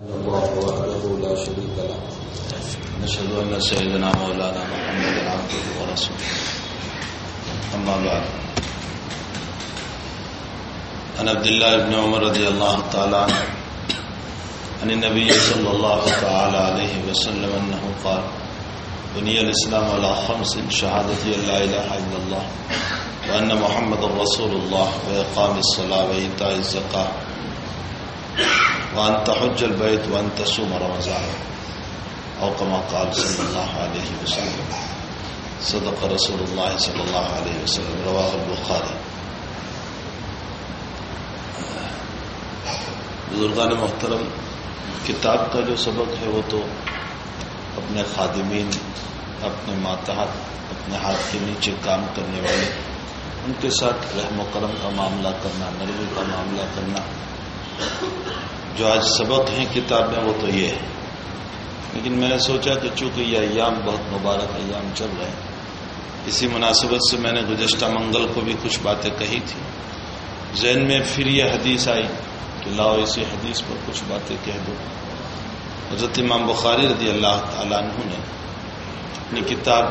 الله وحده لا شريك له. نشهد أن سيدنا مولانا محمد عبده ورسوله. أما بعد. عن عبد الله بن عمر رضي الله تعالى عنه. عن النبي صلى الله تعالى عليه وسلم أنه قال بني الإسلام على خمس شهادة أن لا إله إلا الله وأن محمد رسول الله وإقام الصلاة وإيتاء الزكاة. وأن تحج البيت وأن تصوم رمضان أو كما قال صلى الله عليه وسلم. صدق رسول الله صلى الله عليه وسلم. رواه البخاري. بزرگان محترم، کتاب کا جو سبق ہے وہ تو اپنے خادمین، اپنے ماتحت، اپنے ہاتھ کے نیچے کام کرنے والے، ان کے ساتھ رحم و کرم کا معاملہ کرنا، نرمی کا معاملہ کرنا جو آج سبق ہیں کتاب میں، وہ تو یہ ہے۔ لیکن میں نے سوچا کہ چونکہ یہ ایام بہت مبارک ایام چل رہے ہیں، اسی مناسبت سے میں نے گزشتہ منگل کو بھی کچھ باتیں کہی تھی۔ ذہن میں پھر یہ حدیث آئی کہ لاؤ اسی حدیث پر کچھ باتیں کہہ دو۔ حضرت امام بخاری رضی اللہ تعالیٰ عنہ نے اپنی کتاب،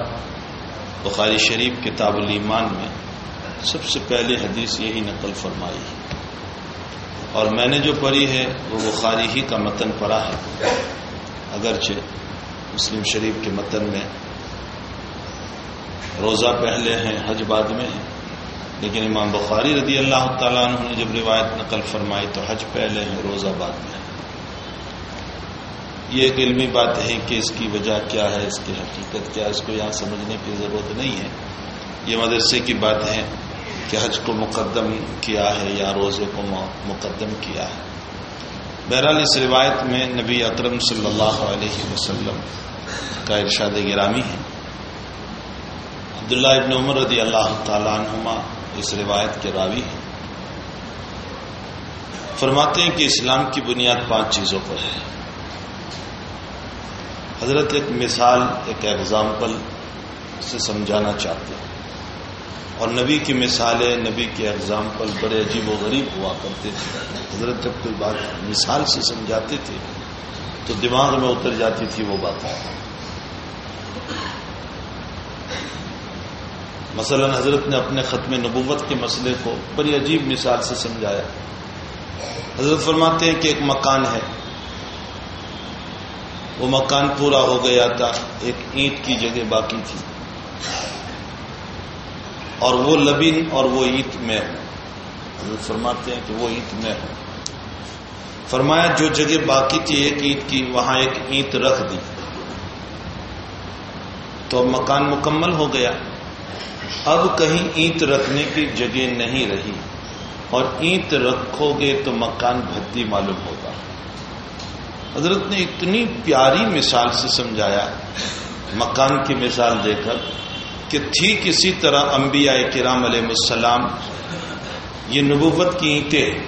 بخاری شریف کتاب الایمان میں سب سے پہلے حدیث یہی نقل فرمائی۔ ہے اور میں نے جو پڑھی ہے وہ بخاری ہی کا متن پڑھا ہے۔ اگرچہ مسلم شریف کے متن میں روزہ پہلے ہیں، حج بعد میں ہے لیکن امام بخاری رضی اللہ تعالیٰ عنہ نے جب روایت نقل فرمائی تو حج پہلے ہیں، روزہ بعد میں ہے یہ ایک علمی بات ہے کہ اس کی وجہ کیا ہے، اس کی حقیقت کیا ہے، اس کو یہاں سمجھنے کی ضرورت نہیں ہے۔ یہ مدرسے کی بات ہے کہ حج کو مقدم کیا ہے یا روزے کو مقدم کیا ہے۔ بہرحال اس روایت میں نبی اکرم صلی اللہ علیہ وسلم کا ارشاد گرامی ہے۔ عبداللہ ابن عمر رضی اللہ تعالیٰ عنہما اس روایت کے راوی ہیں۔ فرماتے ہیں کہ اسلام کی بنیاد پانچ چیزوں پر ہے۔ حضرت ایک مثال، ایک ایگزامپل سے سمجھانا چاہتے ہیں۔ اور نبی کی مثالیں، نبی کے ایگزامپل بڑے عجیب و غریب ہوا کرتے تھے۔ حضرت جب کوئی بات مثال سے سمجھاتے تھے، تو دماغ میں اتر جاتی تھی وہ بات مثلا حضرت نے اپنے ختم نبوت کے مسئلے کو بڑی عجیب مثال سے سمجھایا۔ حضرت فرماتے ہیں کہ ایک مکان ہے۔ وہ مکان پورا ہو گیا تھا، ایک اینٹ کی جگہ باقی تھی۔ اور وہ لبین اور وہ اینٹ میں ہو حضرت فرماتے ہیں کہ وہ اینٹ میں ہو فرمایا، جو جگہ باقی تھی، ایک اینٹ کی، وہاں ایک اینٹ رکھ دی۔ تو اب مکان مکمل ہو گیا۔ اب کہیں اینٹ رکھنے کی جگہ نہیں رہی۔ اور اینٹ رکھو گے تو مکان بھدی معلوم ہوگا۔ حضرت نے اتنی پیاری مثال سے سمجھایا، مکان کی مثال دے کر۔ کہ ٹھیک اسی طرح انبیاء کرام علیہ السلام یہ نبوت کی اینٹیں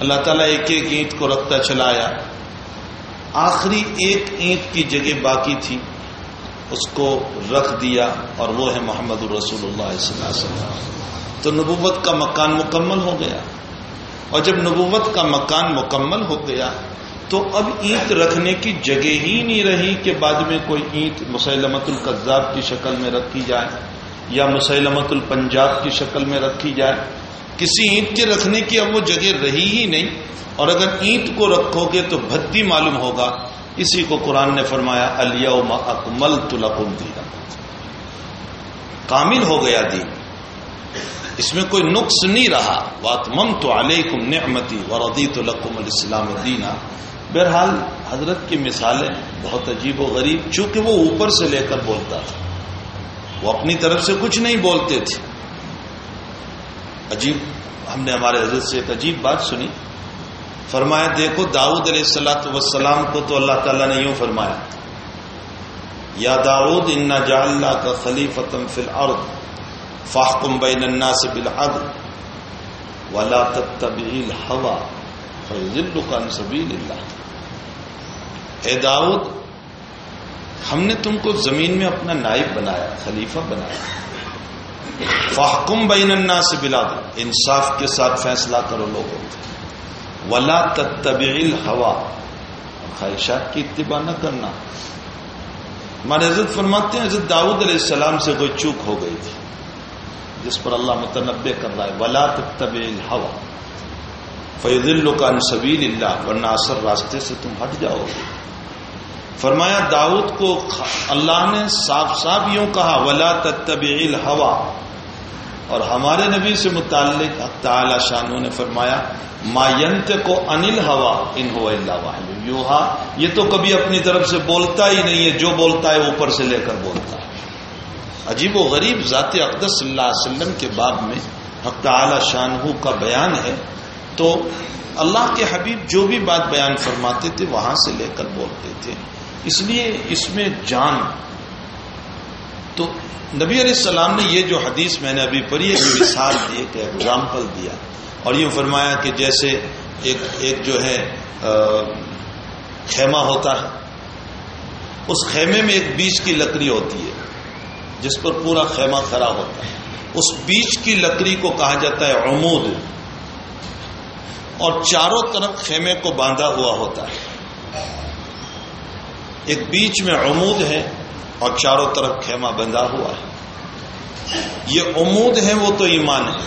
اللہ تعالیٰ ایک ایک اینٹ کو رکھتا چلایا آخری ایک اینٹ کی جگہ باقی تھی اس کو رکھ دیا اور وہ ہے محمد الرسول اللہ صلی اللہ علیہ وسلم تو نبوت کا مکان مکمل ہو گیا اور جب نبوت کا مکان مکمل ہو گیا تو اب اینٹ رکھنے کی جگہ ہی نہیں رہی کہ بعد میں کوئی اینٹ مسلمت القذاب کی شکل میں رکھی جائے یا مسلمت الپنجاب کی شکل میں رکھی جائے۔ کسی اینٹ کے رکھنے کی اب وہ جگہ رہی ہی نہیں اور اگر اینٹ کو رکھو گے تو بھدی معلوم ہوگا۔ اسی کو قرآن نے فرمایا، الیوم اکمل تلکم دیا کامل ہو گیا دین۔ اس میں کوئی نقص نہیں رہا۔ بات مم تو علیکم نعمتی وردی تو لکم الاسلام دینا۔ بہرحال حضرت کی مثالیں بہت عجیب و غریب، چونکہ وہ اوپر سے لے کر بولتا تھا۔ وہ اپنی طرف سے کچھ نہیں بولتے تھے۔ عجیب، ہم نے ہمارے حضرت سے ایک عجیب بات سنی۔ فرمایا، دیکھو، داؤد علیہ السلاۃ وسلام کو تو اللہ تعالیٰ نے یوں فرمایا، یا داؤد ان جا اللہ کا خلیفتم فی الارض فاحکم بین الناس بالعدل ولا تتبع الهوى فیضلک عن سبیل اللہ اے داؤد، ہم نے تم کو زمین میں اپنا نائب بنایا، خلیفہ بنایا۔ فاحکم بین الناس بالعدل انصاف کے ساتھ فیصلہ کرو لوگوں۔ ولا تتبع الهوى خواہشات کی اتباع نہ کرنا۔ ہمارے عزت فرماتے ہیں، حضرت داؤد علیہ السلام سے کوئی چوک ہو گئی تھی، جس پر اللہ متنبع کر رہا ہے، ولا طب ہوا فیض القان سبیل اللہ، ورنہ اثر راستے سے تم ہٹ جاؤ گے۔ فرمایا، داؤد کو اللہ نے صاف صاف یوں کہا، ولا تب ہوا اور ہمارے نبی سے متعلق تعالی شانوں نے فرمایا ماینت کو انل ہوا ان ہو اللہ یو یہ تو کبھی اپنی طرف سے بولتا ہی نہیں ہے، جو بولتا ہے اوپر سے لے کر بولتا ہے۔ عجیب و غریب ذات اقدس صلی اللہ علیہ وسلم کے باب میں حق تعالی شاہ کا بیان ہے۔ تو اللہ کے حبیب جو بھی بات بیان فرماتے تھے، وہاں سے لے کر بولتے تھے۔ اس لیے اس میں جان تو نبی علیہ السلام نے یہ جو حدیث میں نے ابھی پڑھی ایک مثال دی، ایک ایگزامپل دیا۔ اور یہ فرمایا کہ جیسے ایک ایک جو ہے خیمہ ہوتا ہے۔ اس خیمے میں ایک بیچ کی لکڑی ہوتی ہے، جس پر پورا خیمہ کھڑا ہوتا ہے۔ اس بیچ کی لکڑی کو کہا جاتا ہے عمود۔ اور چاروں طرف خیمے کو باندھا ہوا ہوتا ہے۔ ایک بیچ میں عمود ہے اور چاروں طرف خیمہ بندھا ہوا ہے۔ یہ عمود ہے وہ تو ایمان ہے۔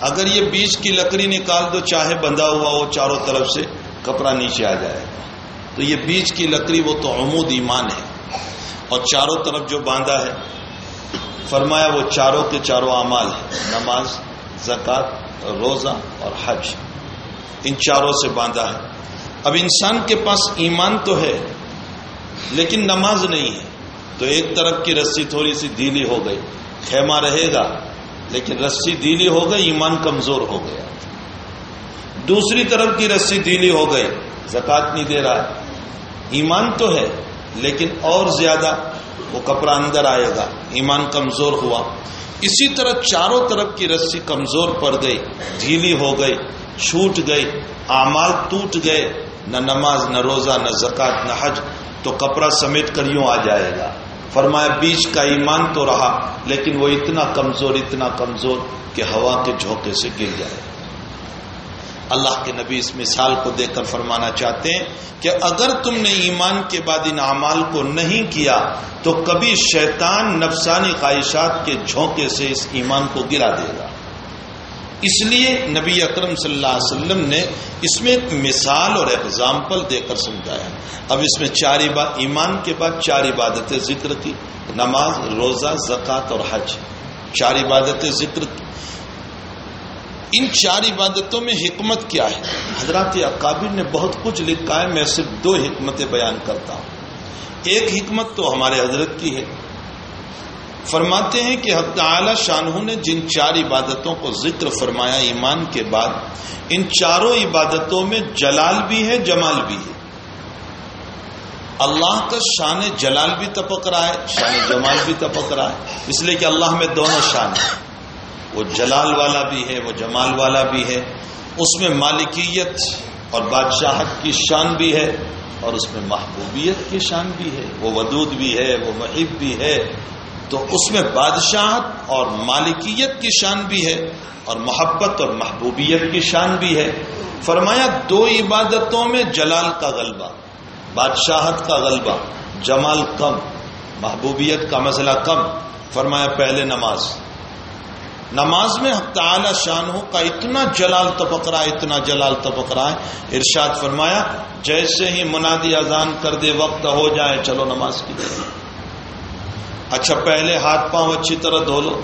اگر یہ بیچ کی لکڑی نکال دو، چاہے بندھا ہوا وہ چاروں طرف سے، کپڑا نیچے آ جائے گا۔ تو یہ بیچ کی لکڑی وہ تو عمود ایمان ہے۔ اور چاروں طرف جو باندھا ہے، فرمایا وہ چاروں کے چاروں اعمال ہے نماز زکات روزہ اور حج۔ ان چاروں سے باندھا ہے۔ اب انسان کے پاس ایمان تو ہے لیکن نماز نہیں ہے۔ تو ایک طرف کی رسی تھوڑی سی ڈھیلی ہو گئی، خیمہ رہے گا، لیکن رسی ڈھیلی ہو گئی، ایمان کمزور ہو گیا۔ دوسری طرف کی رسی ڈھیلی ہو گئی زکات نہیں دے رہا۔ ایمان تو ہے، لیکن اور زیادہ وہ کپڑا اندر آئے گا، ایمان کمزور ہوا۔ اسی طرح چاروں طرف کی رسی کمزور پڑ گئی، ڈھیلی ہو گئی، چھوٹ گئی، اعمال ٹوٹ گئے۔ نہ نماز، نہ روزہ، نہ زکات نہ حج۔ تو کپڑا سمیٹ کر یوں آ جائے گا۔ فرمایا، بیچ کا ایمان تو رہا، لیکن وہ اتنا کمزور اتنا کمزور کہ ہوا کے جھونکے سے گر جائے۔ اللہ کے نبی اس مثال کو دیکھ کر فرمانا چاہتے ہیں کہ اگر تم نے ایمان کے بعد ان اعمال کو نہیں کیا، تو کبھی شیطان نفسانی خواہشات کے جھونکے سے اس ایمان کو گرا دے گا۔ اس لیے نبی اکرم صلی اللہ علیہ وسلم نے اس میں ایک مثال اور ایگزامپل دے کر سمجھایا۔ اب اس میں چار ایمان کے بعد چار عبادتیں ذکر کی نماز، روزہ، زکوٰۃ اور حج۔ چار عبادتیں ذکر کی ان چار عبادتوں میں حکمت کیا ہے؟ حضرات اکابر نے بہت کچھ لکھا ہے، میں صرف دو حکمتیں بیان کرتا ہوں۔ ایک حکمت تو ہمارے حضرت کی ہے۔ فرماتے ہیں کہ حق تعالی شاہ نے جن چار عبادتوں کو ذکر فرمایا ایمان کے بعد، ان چاروں عبادتوں میں جلال بھی ہے، جمال بھی ہے۔ اللہ کا شان جلال بھی تپک رہا ہے، شان جمال بھی تپک رہا ہے۔ اس لیے کہ اللہ میں دونوں شان ہیں۔ وہ جلال والا بھی ہے، وہ جمال والا بھی ہے۔ اس میں مالکیت اور بادشاہت کی شان بھی ہے اور اس میں محبوبیت کی شان بھی ہے۔ وہ ودود بھی ہے، وہ محب بھی ہے۔ تو اس میں بادشاہت اور مالکیت کی شان بھی ہے اور محبت اور محبوبیت کی شان بھی ہے۔ فرمایا، دو عبادتوں میں جلال کا غلبہ، بادشاہت کا غلبہ، جمال کم، محبوبیت کا مسئلہ کم۔ فرمایا، پہلے نماز۔ نماز میں حق تعالی شانوں کا اتنا جلال تپک رہا ہے اتنا جلال تپک رہا ہے۔ ارشاد فرمایا، جیسے ہی منادی اذان کر دے، وقت ہو جائے، چلو نماز کی۔ اچھا پہلے ہاتھ پاؤں اچھی طرح دھو لو،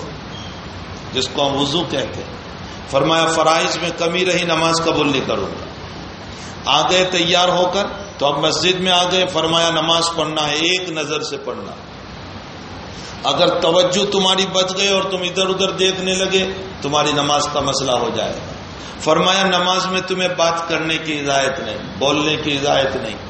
جس کو ہم وضو کہتے ہیں۔ فرمایا، فرائض میں کمی رہی، نماز قبول نہیں کروں گا۔ آ گئے تیار ہو کر تو اب مسجد میں آ گئے فرمایا، نماز پڑھنا ہے، ایک نظر سے پڑھنا۔ اگر توجہ تمہاری بچ گئے اور تم ادھر ادھر دیکھنے لگے، تمہاری نماز کا مسئلہ ہو جائے گا۔ فرمایا، نماز میں تمہیں بات کرنے کی ہدایت نہیں، بولنے کی ہدایت نہیں۔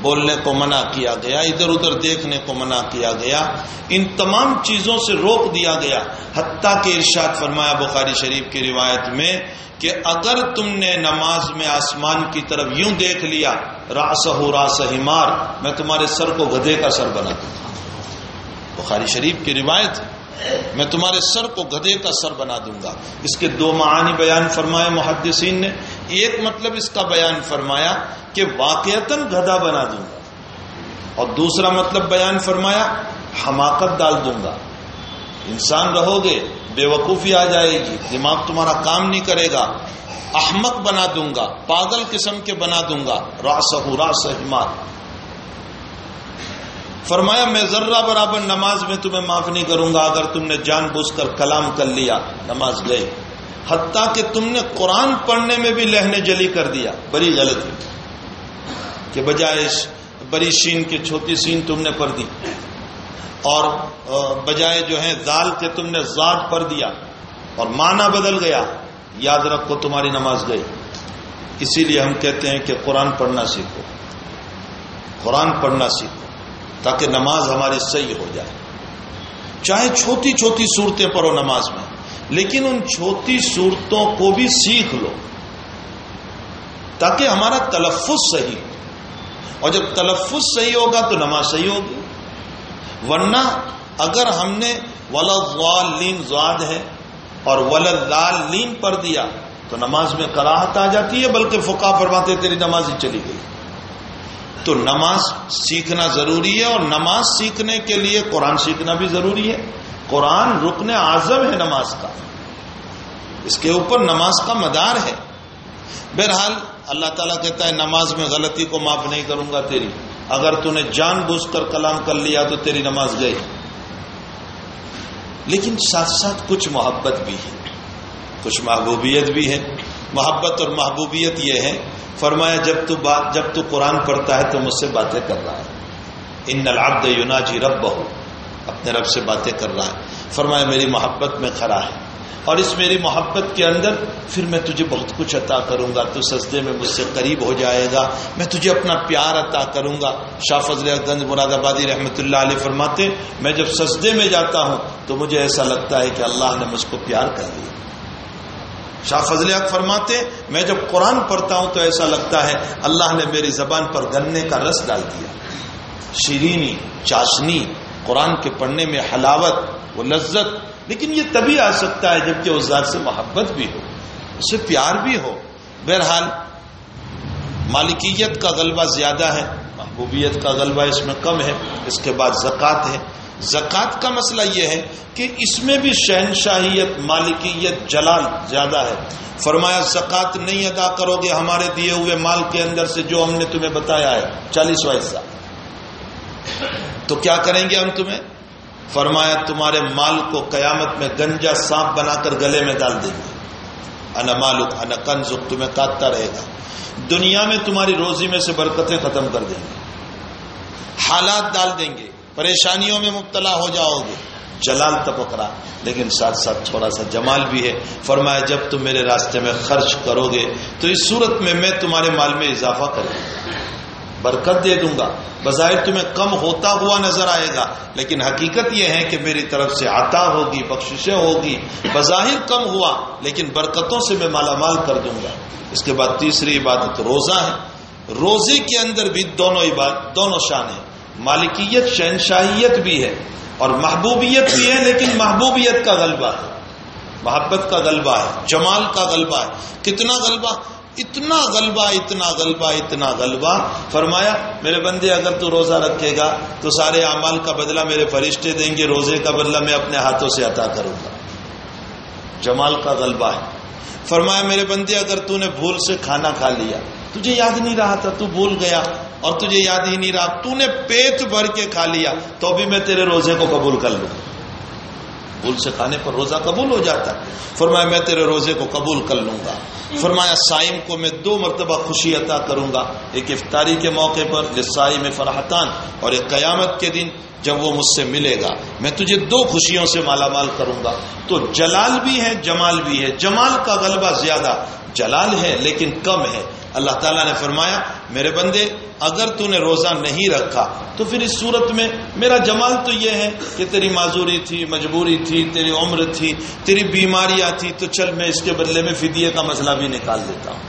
بولنے کو منع کیا گیا، ادھر ادھر دیکھنے کو منع کیا گیا، ان تمام چیزوں سے روک دیا گیا۔ حتیٰ کہ ارشاد فرمایا بخاری شریف کی روایت میں کہ اگر تم نے نماز میں آسمان کی طرف یوں دیکھ لیا راس ہو راس ہمار میں تمہارے سر کو گدے کا سر بنا دوں۔ گا بخاری شریف کی روایت، میں تمہارے سر کو گدے کا سر بنا دوں گا۔ اس کے دو معانی بیان فرمائے محدثین نے۔ ایک مطلب اس کا بیان فرمایا کہ واقعتاً گدا بنا دوں گا۔ اور دوسرا مطلب بیان فرمایا، حماقت ڈال دوں گا۔ انسان رہو گے، بے وقوفی آ جائے گی، دماغ تمہارا کام نہیں کرے گا۔ احمق بنا دوں گا، پاگل قسم کے بنا دوں گا۔ راس راس حمار۔ فرمایا، میں ذرہ برابر نماز میں تمہیں معاف نہیں کروں گا، اگر تم نے جان بوجھ کر کلام کر لیا، نماز گئے حتیٰ کہ تم نے قرآن پڑھنے میں بھی لہنے جلی کر دیا، بڑی غلطی کہ بجائے بڑی سین کے چھوٹی سین تم نے پڑھ دی۔ اور بجائے جو ہے زال کے تم نے زاد پڑھ دیا۔ اور معنی بدل گیا۔ یاد رکھو تمہاری نماز گئی۔ اسی لیے ہم کہتے ہیں کہ قرآن پڑھنا سیکھو۔ قرآن پڑھنا سیکھو۔ تاکہ نماز ہماری صحیح ہو جائے۔ چاہے چھوٹی چھوٹی صورتیں پڑھو نماز میں۔ لیکن ان چھوٹی صورتوں کو بھی سیکھ لو تاکہ ہمارا تلفظ صحیح اور جب تلفظ صحیح ہوگا تو نماز صحیح ہوگی۔ ورنہ اگر ہم نے ولد زواد ہے اور ولد لال لین پر دیا تو نماز میں کراہت آ جاتی ہے، بلکہ فقا فرماتے تیری نماز ہی چلی گئی۔ تو نماز سیکھنا ضروری ہے اور نماز سیکھنے کے لیے قرآن سیکھنا بھی ضروری ہے۔ قرآن رکن اعظم ہے نماز کا۔ اس کے اوپر نماز کا مدار ہے۔ بہرحال اللہ تعالیٰ کہتا ہے، نماز میں غلطی کو معاف نہیں کروں گا تیری۔ اگر تو نے جان بوجھ کر کلام کر لیا تو تیری نماز گئی۔ لیکن ساتھ ساتھ کچھ محبت بھی ہے۔ کچھ محبوبیت بھی ہے۔ محبت اور محبوبیت یہ ہے، فرمایا جب تو بات جب تو قرآن پڑھتا ہے تو مجھ سے باتیں کر رہا ہے۔ ان العبد یوناجی رب بہو اپنے رب سے باتیں کر رہا ہے۔ فرمایا، میری محبت میں کھڑا ہے۔ اور اس میری محبت کے اندر پھر میں تجھے بہت کچھ عطا کروں گا۔ تو سجدے میں مجھ سے قریب ہو جائے گا۔ میں تجھے اپنا پیار عطا کروں گا۔ شاہ فضل گنج مراد آبادی رحمۃ اللہ علیہ فرماتے میں جب سجدے میں جاتا ہوں تو مجھے ایسا لگتا ہے کہ اللہ نے مجھ کو پیار کر دیا۔ شاہ فضل فرماتے میں جب قرآن پڑھتا ہوں تو ایسا لگتا ہے، اللہ نے میری زبان پر گنے کا رس ڈال دیا۔ شیرینی، چاشنی قرآن کے پڑھنے میں حلاوت و لذت، لیکن یہ تبھی آ سکتا ہے جبکہ اس ذات سے محبت بھی ہو، اس سے پیار بھی ہو۔ بہرحال، مالکیت کا غلبہ زیادہ ہے، محبوبیت کا غلبہ اس میں کم ہے، اس کے بعد زکوٰۃ ہے۔ زکوٰۃ کا مسئلہ یہ ہے کہ اس میں بھی شہنشاہیت، مالکیت، جلال زیادہ ہے۔ فرمایا، زکوٰۃ نہیں ادا کرو گے ہمارے دیے ہوئے مال کے اندر سے جو ہم نے تمہیں بتایا ہے۔ چالیسواں حصہ۔ تو کیا کریں گے ہم تمہیں؟ فرمایا، تمہارے مال کو قیامت میں گنجا سانپ بنا کر گلے میں ڈال دیں گے۔ ان مالک ان کنز تمہیں کاٹتا رہے گا۔ دنیا میں تمہاری روزی میں سے برکتیں ختم کر دیں گے۔ حالات ڈال دیں گے۔ پریشانیوں میں مبتلا ہو جاؤ گے۔ جلال تپکرا لیکن ساتھ ساتھ تھوڑا سا جمال بھی ہے۔ فرمایا، جب تم میرے راستے میں خرچ کرو گے، تو اس صورت میں میں تمہارے مال میں اضافہ کروں برکت دے دوں گا۔ بظاہر تمہیں کم ہوتا ہوا نظر آئے گا، لیکن حقیقت یہ ہے کہ میری طرف سے عطا ہوگی، بخششیں ہوگی۔ بظاہر کم ہوا، لیکن برکتوں سے میں مالا مال کر دوں گا۔ اس کے بعد تیسری عبادت روزہ ہے۔ روزے کے اندر بھی دونوں عبادت دونوں شان ہیں۔ مالکیت، شہنشاہیت بھی ہے اور محبوبیت بھی ہے، لیکن محبوبیت کا غلبہ ہے۔ محبت کا غلبہ ہے، جمال کا غلبہ ہے۔ کتنا غلبہ؟ اتنا غلبہ اتنا غلبہ اتنا غلبہ۔ فرمایا، میرے بندے، اگر تو روزہ رکھے گا، تو سارے اعمال کا بدلہ میرے فرشتے دیں گے، روزے کا بدلہ میں اپنے ہاتھوں سے عطا کروں گا۔ جمال کا غلبہ ہے۔ فرمایا، میرے بندے، اگر تو نے بھول سے کھانا کھا لیا، تجھے یاد نہیں رہا تھا، تو بھول گیا، اور تجھے یاد ہی نہیں رہا، تو نے پیٹ بھر کے کھا لیا، تو بھی میں تیرے روزے کو قبول کر لوں۔ بھول سے کھانے پر روزہ قبول ہو جاتا فرمایا، میں تیرے روزے کو قبول کر لوں گا۔ فرمایا، سائم کو میں دو مرتبہ خوشی عطا کروں گا، ایک افطاری کے موقع پر سائی میں فرحتان، اور ایک قیامت کے دن جب وہ مجھ سے ملے گا۔ میں تجھے دو خوشیوں سے مالا مال کروں گا۔ تو جلال بھی ہے، جمال بھی ہے۔ جمال کا غلبہ زیادہ جلال ہے، لیکن کم ہے۔ اللہ تعالیٰ نے فرمایا، میرے بندے اگر تو نے روزہ نہیں رکھا تو پھر اس صورت میں میرا جمال تو یہ ہے کہ تیری معذوری تھی، مجبوری تھی، تیری عمر تھی، تیری بیماریاں تھی، تو چل میں اس کے بدلے میں فدیے کا مسئلہ بھی نکال دیتا ہوں۔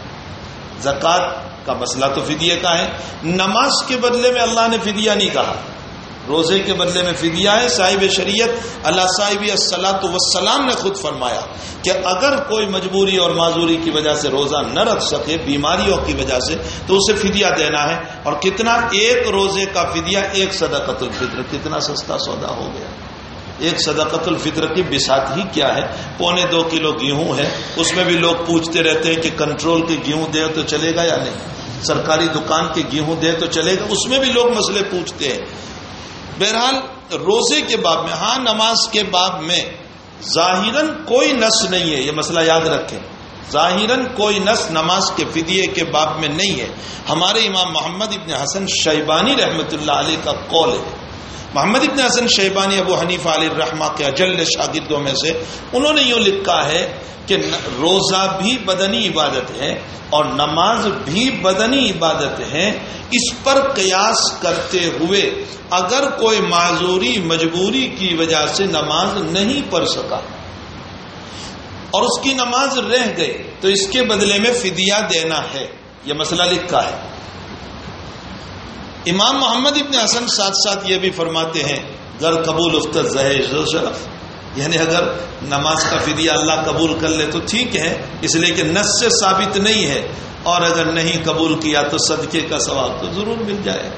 زکوٰۃ کا مسئلہ تو فدیے کا ہے۔ نماز کے بدلے میں اللہ نے فدیہ نہیں کہا۔ روزے کے بدلے میں فدیہ ہے، صاحب شریعت اللہ صاحب السلاۃ وسلام نے خود فرمایا کہ اگر کوئی مجبوری اور معذوری کی وجہ سے روزہ نہ رکھ سکے، بیماریوں کی وجہ سے، تو اسے فدیہ دینا ہے۔ اور کتنا ایک روزے کا فدیہ ایک صدقۃ الفطر، کتنا سستا سودا ہو گیا۔ ایک صدقت الفطر کی بسات ہی کیا ہے؟ پونے دو کلو گیہوں ہے۔ اس میں بھی لوگ پوچھتے رہتے ہیں کہ کنٹرول کے گیہوں دے تو چلے گا یا نہیں؟ سرکاری دکان کے گیہوں دے تو چلے گا۔ اس میں بھی لوگ مسئلے پوچھتے ہیں۔ بہرحال روزے کے باب میں ہاں نماز کے باب میں ظاہراً کوئی نس نہیں ہے، یہ مسئلہ یاد رکھیں۔ ظاہراً کوئی نس نماز کے فدیے کے باب میں نہیں ہے۔ ہمارے امام محمد ابن حسن شیبانی رحمۃ اللہ علیہ کا قول ہے۔ محمد ابن حسن شیبانی، ابو حنیف علی الرحمہ کے اجل شاگردوں میں سے انہوں نے یوں لکھا ہے کہ روزہ بھی بدنی عبادت ہے اور نماز بھی بدنی عبادت ہے۔ اس پر قیاس کرتے ہوئے اگر کوئی معذوری، مجبوری کی وجہ سے نماز نہیں پڑھ سکا اور اس کی نماز رہ گئی تو اس کے بدلے میں فدیہ دینا ہے۔ یہ مسئلہ لکھا ہے۔ امام محمد ابن حسن ساتھ ساتھ یہ بھی فرماتے ہیں گر قبول افتر شرف۔ یعنی اگر نماز کا فدیہ اللہ قبول کر لے تو ٹھیک ہے، اس لیے کہ نس سے ثابت نہیں ہے۔ اور اگر نہیں قبول کیا تو صدقے کا ثواب تو ضرور مل جائے۔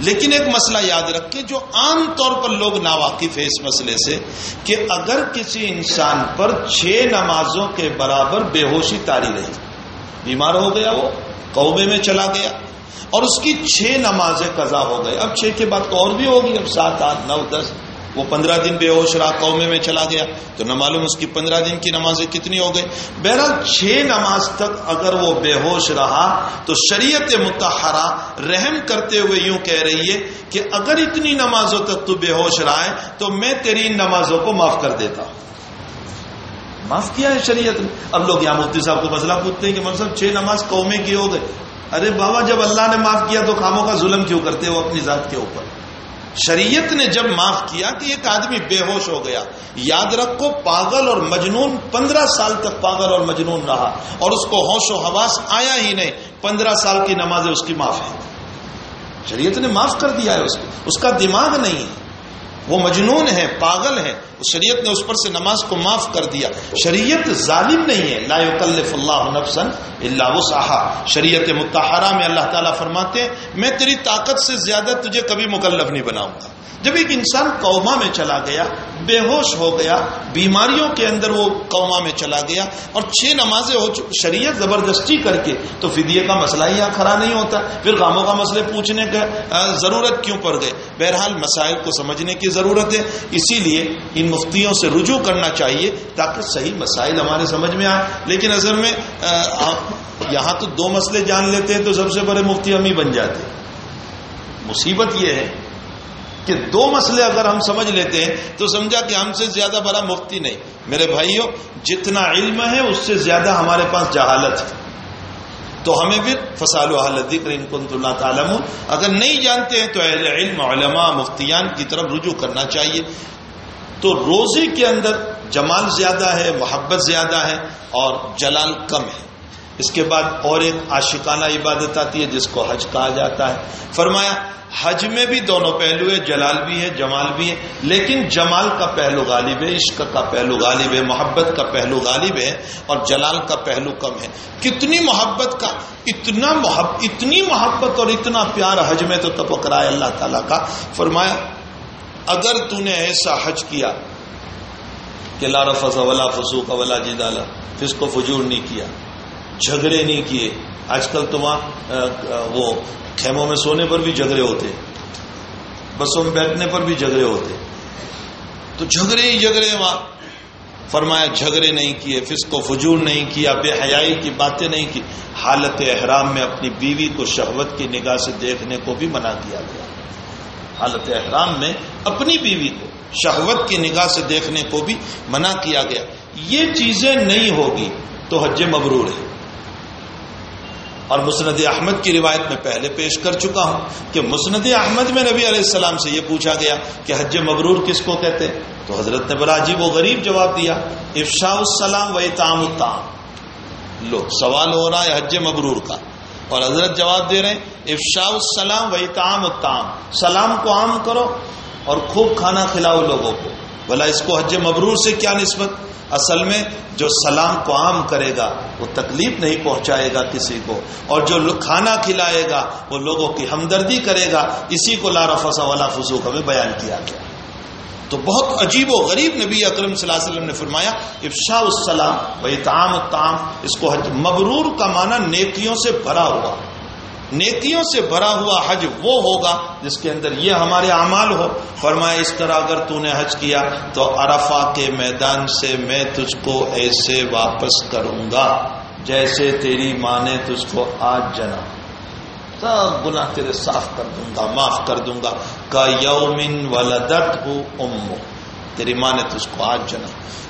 لیکن ایک مسئلہ یاد رکھیں، جو عام طور پر لوگ ناواقف ہے اس مسئلے سے، کہ اگر کسی انسان پر چھ نمازوں کے برابر بے ہوشی تاری رہی، بیمار ہو گیا وہ قوبے میں چلا گیا۔ اور اس کی چھ نمازیں قضا ہو گئے اب چھ کے بعد تو اور بھی ہوگی۔ اب سات آٹھ نو دس، وہ پندرہ دن بے ہوش رہا، قومے میں چلا گیا۔ تو نہ معلوم اس کی پندرہ دن کی نمازیں کتنی ہو گئی۔ بہرحال چھ نماز تک اگر وہ بے ہوش رہا، تو شریعت متحرہ رحم کرتے ہوئے یوں کہہ رہی ہے کہ اگر اتنی نمازوں تک تو بے ہوش رہا ہے، تو میں تیری ان نمازوں کو معاف کر دیتا ہوں۔ معاف کیا ہے شریعت نے؟ اب لوگ یہاں مفتی صاحب کو مسئلہ پوچھتے ہیں کہ مطلب چھ نماز قومے کی ہو گئے ارے بابا، جب اللہ نے معاف کیا تو کاموں کا ظلم کیوں کرتے وہ اپنی ذات کے اوپر؟ شریعت نے جب معاف کیا کہ ایک آدمی بے ہوش ہو گیا۔ یاد رکھو، پاگل اور مجنون پندرہ سال تک پاگل اور مجنون رہا۔ اور اس کو ہوش و حواس آیا ہی نہیں۔ پندرہ سال کی نماز اس کی معاف ہے شریعت نے معاف کر دیا ہے اس کو۔ اس کا دماغ نہیں ہے۔ وہ مجنون ہے، پاگل ہے۔ شریعت نے اس پر سے نماز کو معاف کر دیا۔ شریعت ظالم نہیں ہے۔ لا يكلف اللہ نفسا الا وسعها شریعت متحرہ میں اللہ تعالیٰ فرماتے ہیں، میں تیری طاقت سے زیادہ تجھے کبھی مکلف نہیں بناؤں گا۔ جب ایک انسان قوما میں چلا گیا، بے ہوش ہو گیا، بیماریوں کے اندر وہ قوما میں چلا گیا اور چھ نمازیں ہو شریعت زبردستی کر کے، تو فدیے کا مسئلہ ہی یہاں کھڑا نہیں ہوتا۔ پھر کاموں کا مسئلے پوچھنے کا ضرورت کیوں پڑ گئے؟ بہرحال مسائل کو سمجھنے کی ضرورت ہے۔ اسی لیے ان مفتیوں سے رجوع کرنا چاہیے تاکہ صحیح مسائل ہمارے سمجھ میں آئے لیکن اصل میں یہاں تو دو مسئلے جان لیتے ہیں تو سب سے بڑے مفتی ہم ہی بن جاتے مصیبت یہ ہے کہ دو مسئلے اگر ہم سمجھ لیتے ہیں تو سمجھا کہ ہم سے زیادہ بڑا مفتی نہیں۔ میرے بھائیوں جتنا علم ہے، اس سے زیادہ ہمارے پاس جہالت ہے۔ تو ہمیں بھی فسال و حالت ان کو اللہ تعالیٰ اگر نہیں جانتے ہیں تو اہل علم، علماء، مفتیان کی طرف رجوع کرنا چاہیے۔ تو روزے کے اندر جمال زیادہ ہے، محبت زیادہ ہے اور جلال کم ہے۔ اس کے بعد اور ایک عاشقانہ عبادت آتی ہے جس کو حج کہا جاتا ہے۔ فرمایا، حج میں بھی دونوں پہلو ہے جلال بھی ہے جمال بھی ہے لیکن جمال کا پہلو غالب ہے، عشق کا پہلو غالب ہے، محبت کا پہلو غالب ہے اور جلال کا پہلو کم ہے۔ کتنی محبت کا، اتنا محب، اتنی محبت اور اتنا پیار حج میں تو تپکرا ہے اللہ تعالیٰ کا۔ فرمایا، اگر تو نے ایسا حج کیا کہ لارف ولا فسو کا ولا جدالا پھر کو فجور نہیں کیا۔ جھگڑے نہیں کیے۔ آج کل تو وہاں وہ خیموں میں سونے پر بھی جھگڑے ہوتے بسوں میں بیٹھنے پر بھی جھگڑے ہوتے تو جھگڑے ہی جھگڑے وہاں۔ فرمایا، جھگڑے نہیں کیے، فسق و فجور نہیں کیا، بے حیائی کی باتیں نہیں کی۔ حالت احرام میں اپنی بیوی کو شہوت کی نگاہ سے دیکھنے کو بھی منع کیا گیا۔ حالت احرام میں اپنی بیوی کو شہوت کی نگاہ سے دیکھنے کو بھی منع کیا گیا۔ یہ چیزیں نہیں ہوگی تو حج مبرور ہے۔ اور مسند احمد کی روایت میں پہلے پیش کر چکا ہوں کہ مسند احمد میں نبی علیہ السلام سے یہ پوچھا گیا کہ حج مبرور کس کو کہتے تو حضرت نے بڑا عجیب و غریب جواب دیا افشا السلام و تام التام لو، سوال ہو رہا ہے حج مبرور کا۔ اور حضرت جواب دے رہے ہیں افشا السلام وہی تام التام سلام کو عام کرو اور خوب کھانا کھلاؤ لوگوں کو۔ بلا اس کو حج مبرور سے کیا نسبت؟ اصل میں جو سلام کو عام کرے گا، وہ تکلیف نہیں پہنچائے گا کسی کو، اور جو کھانا کھلائے گا، وہ لوگوں کی ہمدردی کرے گا۔ اسی کو لارفسا والا فضوق ہمیں بیان کیا گیا۔ تو بہت عجیب و غریب نبی اکرم صلی اللہ علیہ وسلم نے فرمایا، افشا السلام بھائی تام تام اس کو حج مبرور کا معنی نیکیوں سے بھرا ہوا۔ نیکیوں سے بھرا ہوا حج وہ ہوگا جس کے اندر یہ ہمارے اعمال ہو۔ فرمایا، اس طرح اگر تو نے حج کیا تو ارفا کے میدان سے میں تجھ کو ایسے واپس کروں گا جیسے تیری ماں نے تجھ کو آج جنا سب گناہ تیرے صاف کر دوں گا، معاف کر دوں گا۔ کا یومن ولدت ہو امو تیری ماں نے تجھ کو آج جنا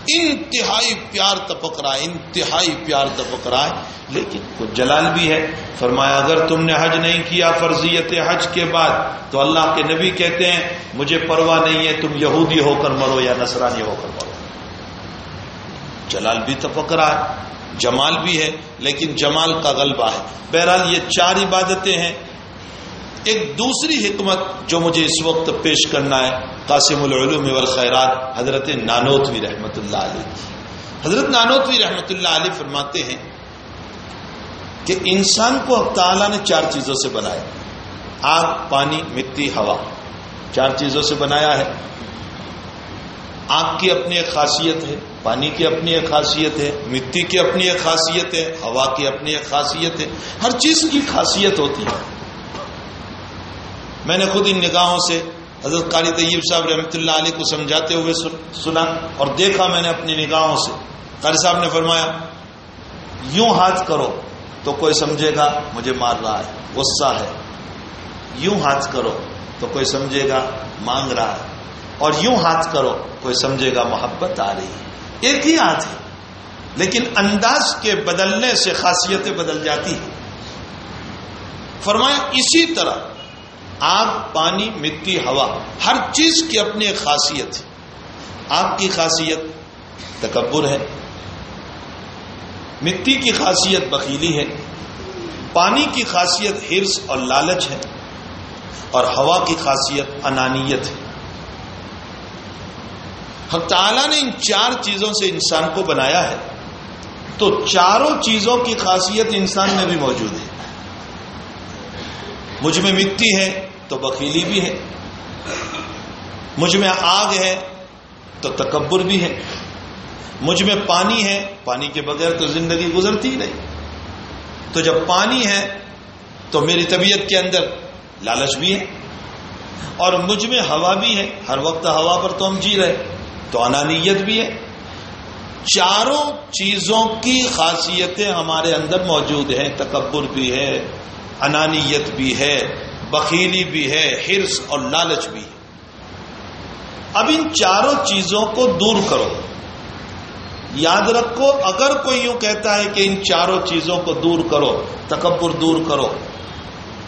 انتہائی پیار تپک رہا ہے، انتہائی پیار تپک رہا ہے۔ لیکن کچھ جلال بھی ہے۔ فرمایا، اگر تم نے حج نہیں کیا فرضیت حج کے بعد، تو اللہ کے نبی کہتے ہیں، مجھے پرواہ نہیں ہے، تم یہودی ہو کر مرو یا نصرانی ہو کر مرو۔ جلال بھی تپک رہا ہے، جمال بھی ہے، لیکن جمال کا غلبہ ہے۔ بہرحال یہ چار عبادتیں ہیں۔ ایک دوسری حکمت جو مجھے اس وقت پیش کرنا ہے، قاسم العلوم والخیرات، حضرت نانوتوی رحمۃ اللہ علیہ حضرت نانوتوی رحمۃ اللہ علیہ فرماتے ہیں کہ انسان کو اب تعالیٰ نے چار چیزوں سے بنایا۔ آگ، پانی، مٹی، ہوا۔ چار چیزوں سے بنایا ہے۔ آگ کی اپنی ایک خاصیت ہے، پانی کی اپنی ایک خاصیت ہے، مٹی کی اپنی ایک خاصیت ہے، ہوا کی اپنی ایک خاصیت ہے۔ ہر چیز کی خاصیت ہوتی ہے۔ میں نے خود ان نگاہوں سے حضرت قاری طیب صاحب رحمۃ اللہ علیہ کو سمجھاتے ہوئے سنا اور دیکھا میں نے اپنی نگاہوں سے۔ قاری صاحب نے فرمایا، یوں ہاتھ کرو تو کوئی سمجھے گا مجھے مار رہا ہے، غصہ ہے۔ یوں ہاتھ کرو تو کوئی سمجھے گا مانگ رہا ہے۔ اور یوں ہاتھ کرو کوئی سمجھے گا محبت آ رہی ہے۔ ایک ہی ہاتھ ہے۔ لیکن انداز کے بدلنے سے خاصیتیں بدل جاتی ہیں۔ فرمایا، اسی طرح آگ، پانی، مٹی، ہوا، ہر چیز کی اپنی ایک خاصیت۔ ہے آگ کی خاصیت تکبر ہے۔ مٹی کی خاصیت بخیلی ہے۔ پانی کی خاصیت ہرس اور لالچ ہے۔ اور ہوا کی خاصیت انانیت ہے۔ حق تعالیٰ نے ان چار چیزوں سے انسان کو بنایا ہے۔ تو چاروں چیزوں کی خاصیت انسان میں بھی موجود ہے۔ مجھ میں مٹی ہے تو بخیلی بھی ہے۔ مجھ میں آگ ہے تو تکبر بھی ہے۔ مجھ میں پانی ہے، پانی کے بغیر تو زندگی گزرتی نہیں۔ تو جب پانی ہے تو میری طبیعت کے اندر لالچ بھی ہے۔ اور مجھ میں ہوا بھی ہے، ہر وقت ہوا پر تو ہم جی رہے تو انانیت بھی ہے۔ چاروں چیزوں کی خاصیتیں ہمارے اندر موجود ہیں۔ تکبر بھی ہے، انانیت بھی ہے۔ بخیلی بھی ہے ہرس اور لالچ بھی ہے۔ اب ان چاروں چیزوں کو دور کرو۔ یاد رکھو، اگر کوئی یوں کہتا ہے کہ ان چاروں چیزوں کو دور کرو، تکبر دور کرو،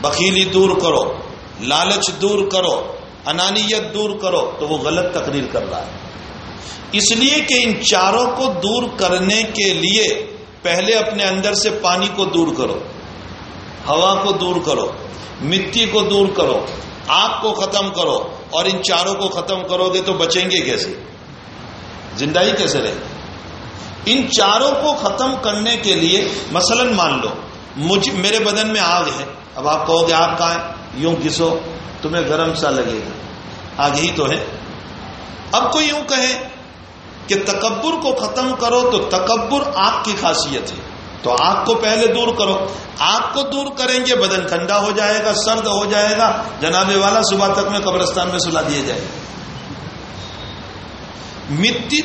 بخیلی دور کرو، لالچ دور کرو، انانیت دور کرو، تو وہ غلط تقریر کر رہا ہے۔ اس لیے کہ ان چاروں کو دور کرنے کے لیے پہلے اپنے اندر سے پانی کو دور کرو۔ ہوا کو دور کرو، مٹی کو دور کرو، آگ کو ختم کرو اور ان چاروں کو ختم کرو گے تو بچیں گے کیسے؟ زندگی کیسے رہے ان چاروں کو ختم کرنے کے لیے مثلا مان لو، مجھ، میرے بدن میں آگ ہے، اب آپ کہو گے آپ کہاں یوں گھسو، تمہیں گرم سا لگے گا، آگ ہی تو ہے۔ اب کوئی یوں کہے کہ تکبر کو ختم کرو تو تکبر آگ کی خاصیت ہے۔ تو آگ کو پہلے دور کرو۔ آگ کو دور کریں گے، بدن ٹھنڈا ہو جائے گا، سرد ہو جائے گا۔ جناب والا صبح تک میں قبرستان میں سلا دیے جائے گا مٹی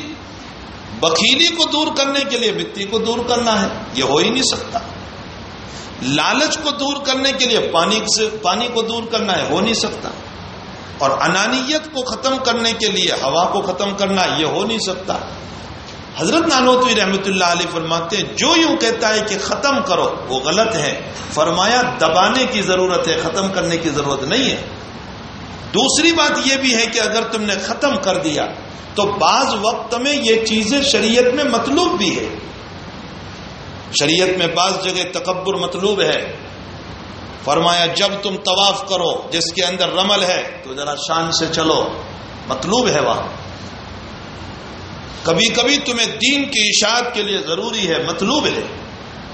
بکیلی کو دور کرنے کے لیے، مٹی کو دور کرنا ہے، یہ ہو ہی نہیں سکتا۔ لالچ کو دور کرنے کے لیے پانی سے، پانی کو دور کرنا ہے، ہو نہیں سکتا۔ اور انانیت کو ختم کرنے کے لیے، ہوا کو ختم کرنا، یہ ہو نہیں سکتا۔ حضرت نانوتوی رحمۃ اللہ علیہ فرماتے ہیں، جو یوں کہتا ہے کہ ختم کرو، وہ غلط ہے۔ فرمایا، دبانے کی ضرورت ہے، ختم کرنے کی ضرورت نہیں ہے۔ دوسری بات یہ بھی ہے کہ اگر تم نے ختم کر دیا، تو بعض وقت میں یہ چیزیں شریعت میں مطلوب بھی ہے۔ شریعت میں بعض جگہ تکبر مطلوب ہے۔ فرمایا، جب تم طواف کرو، جس کے اندر رمل ہے، تو ذرا شان سے چلو۔ مطلوب ہے وہاں۔ کبھی کبھی تمہیں دین کی اشاعت کے لیے ضروری ہے، مطلوب ہے۔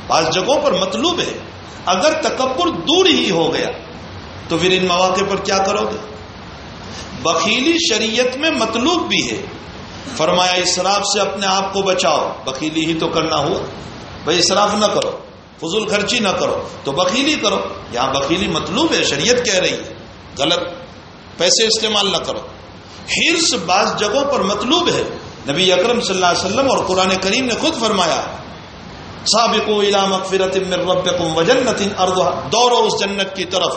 بعض جگہوں پر مطلوب ہے۔ اگر تکبر دور ہی ہو گیا، تو پھر ان مواقع پر کیا کرو گے؟ بخیلی شریعت میں مطلوب بھی ہے۔ فرمایا، اسراف سے اپنے آپ کو بچاؤ۔ بخیلی ہی تو کرنا ہوا۔ بھائی، اسراف نہ کرو۔ فضول خرچی نہ کرو۔ تو بخیلی کرو۔ یہاں بخیلی مطلوب ہے، شریعت کہہ رہی ہے۔ غلط۔ پیسے استعمال نہ کرو۔ ہرس بعض جگہوں پر مطلوب ہے۔ نبی اکرم صلی اللہ علیہ وسلم اور قرآن کریم نے خود فرمایا سابقو الى مغفرت من ربکم وجنت ارضها دوڑو اس جنت کی طرف۔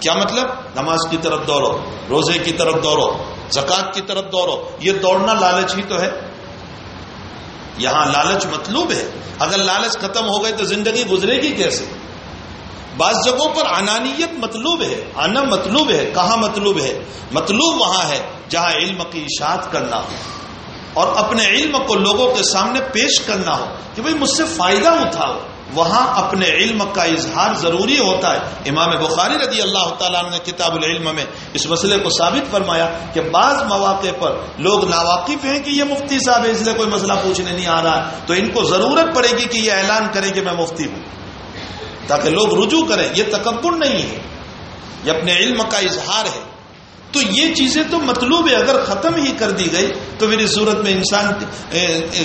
کیا مطلب؟ نماز کی طرف دوڑو، روزے کی طرف دوڑو زکات کی طرف دوڑو۔ یہ دوڑنا لالچ ہی تو ہے۔ یہاں لالچ مطلوب ہے۔ اگر لالچ ختم ہو گئے تو زندگی گزرے گی کیسے؟ بعض جگہوں پر انانیت مطلوب ہے، آنا مطلوب ہے، کہاں مطلوب ہے؟ مطلوب وہاں ہے، جہاں علم کی اشاعت کرنا ہو۔ اور اپنے علم کو لوگوں کے سامنے پیش کرنا ہو کہ بھئی مجھ سے فائدہ اٹھاؤ۔ وہاں اپنے علم کا اظہار ضروری ہوتا ہے۔ امام بخاری رضی اللہ تعالیٰ نے کتاب العلم میں اس مسئلے کو ثابت فرمایا کہ بعض مواقع پر لوگ ناواقف ہیں کہ یہ مفتی صاحب ہے اس لیے کوئی مسئلہ پوچھنے نہیں آ رہا ہے۔ تو ان کو ضرورت پڑے گی کہ یہ اعلان کریں کہ میں مفتی ہوں۔ تاکہ لوگ رجوع کریں، یہ تکبر نہیں ہے۔ یہ اپنے علم کا اظہار ہے۔ تو یہ چیزیں تو مطلوب ہے اگر ختم ہی کر دی گئی، تو میری صورت میں انسان